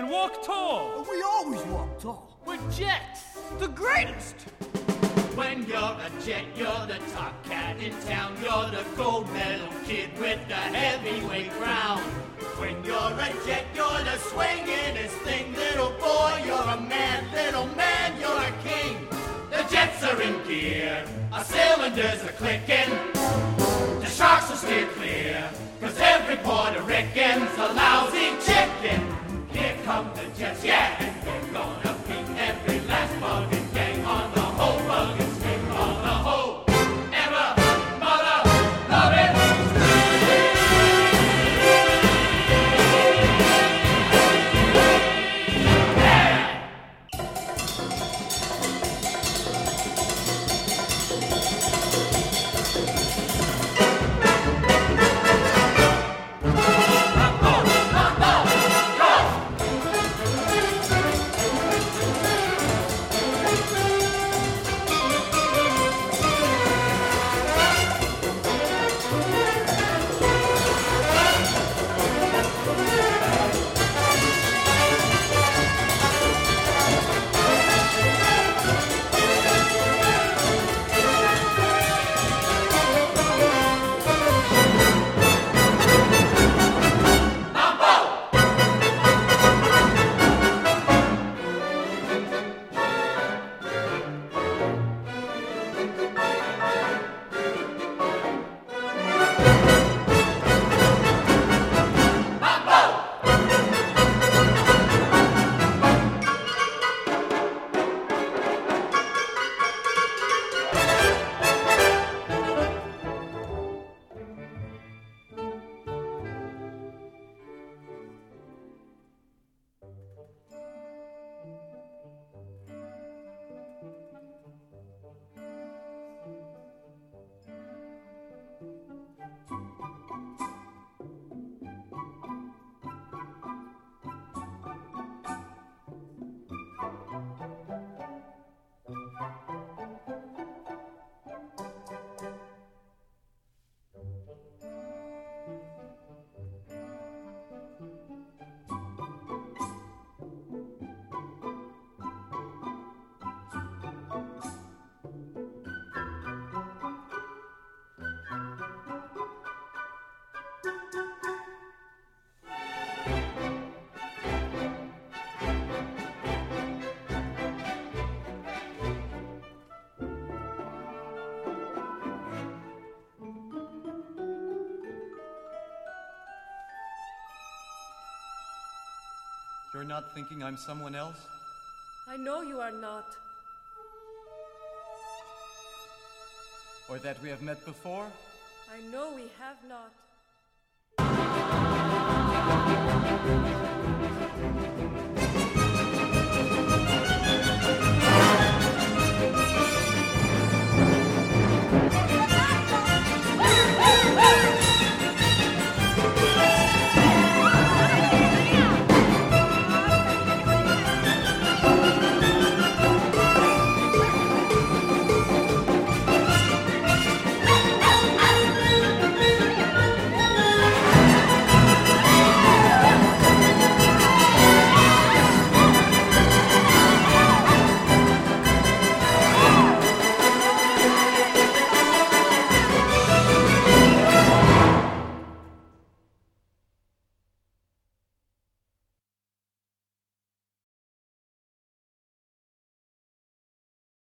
walk tall. We always walk tall. We're jets, the greatest. When you're a jet, you're the top cat in town. You're the gold medal kid with the heavyweight crown. When you're a jet, you're the swingin'est thing. Little boy, you're a man. Little man, you're a king. The jets are in gear. Our cylinders are clicking. You're not thinking I'm someone else? I know you are not. Or that we have met before? I know we have not.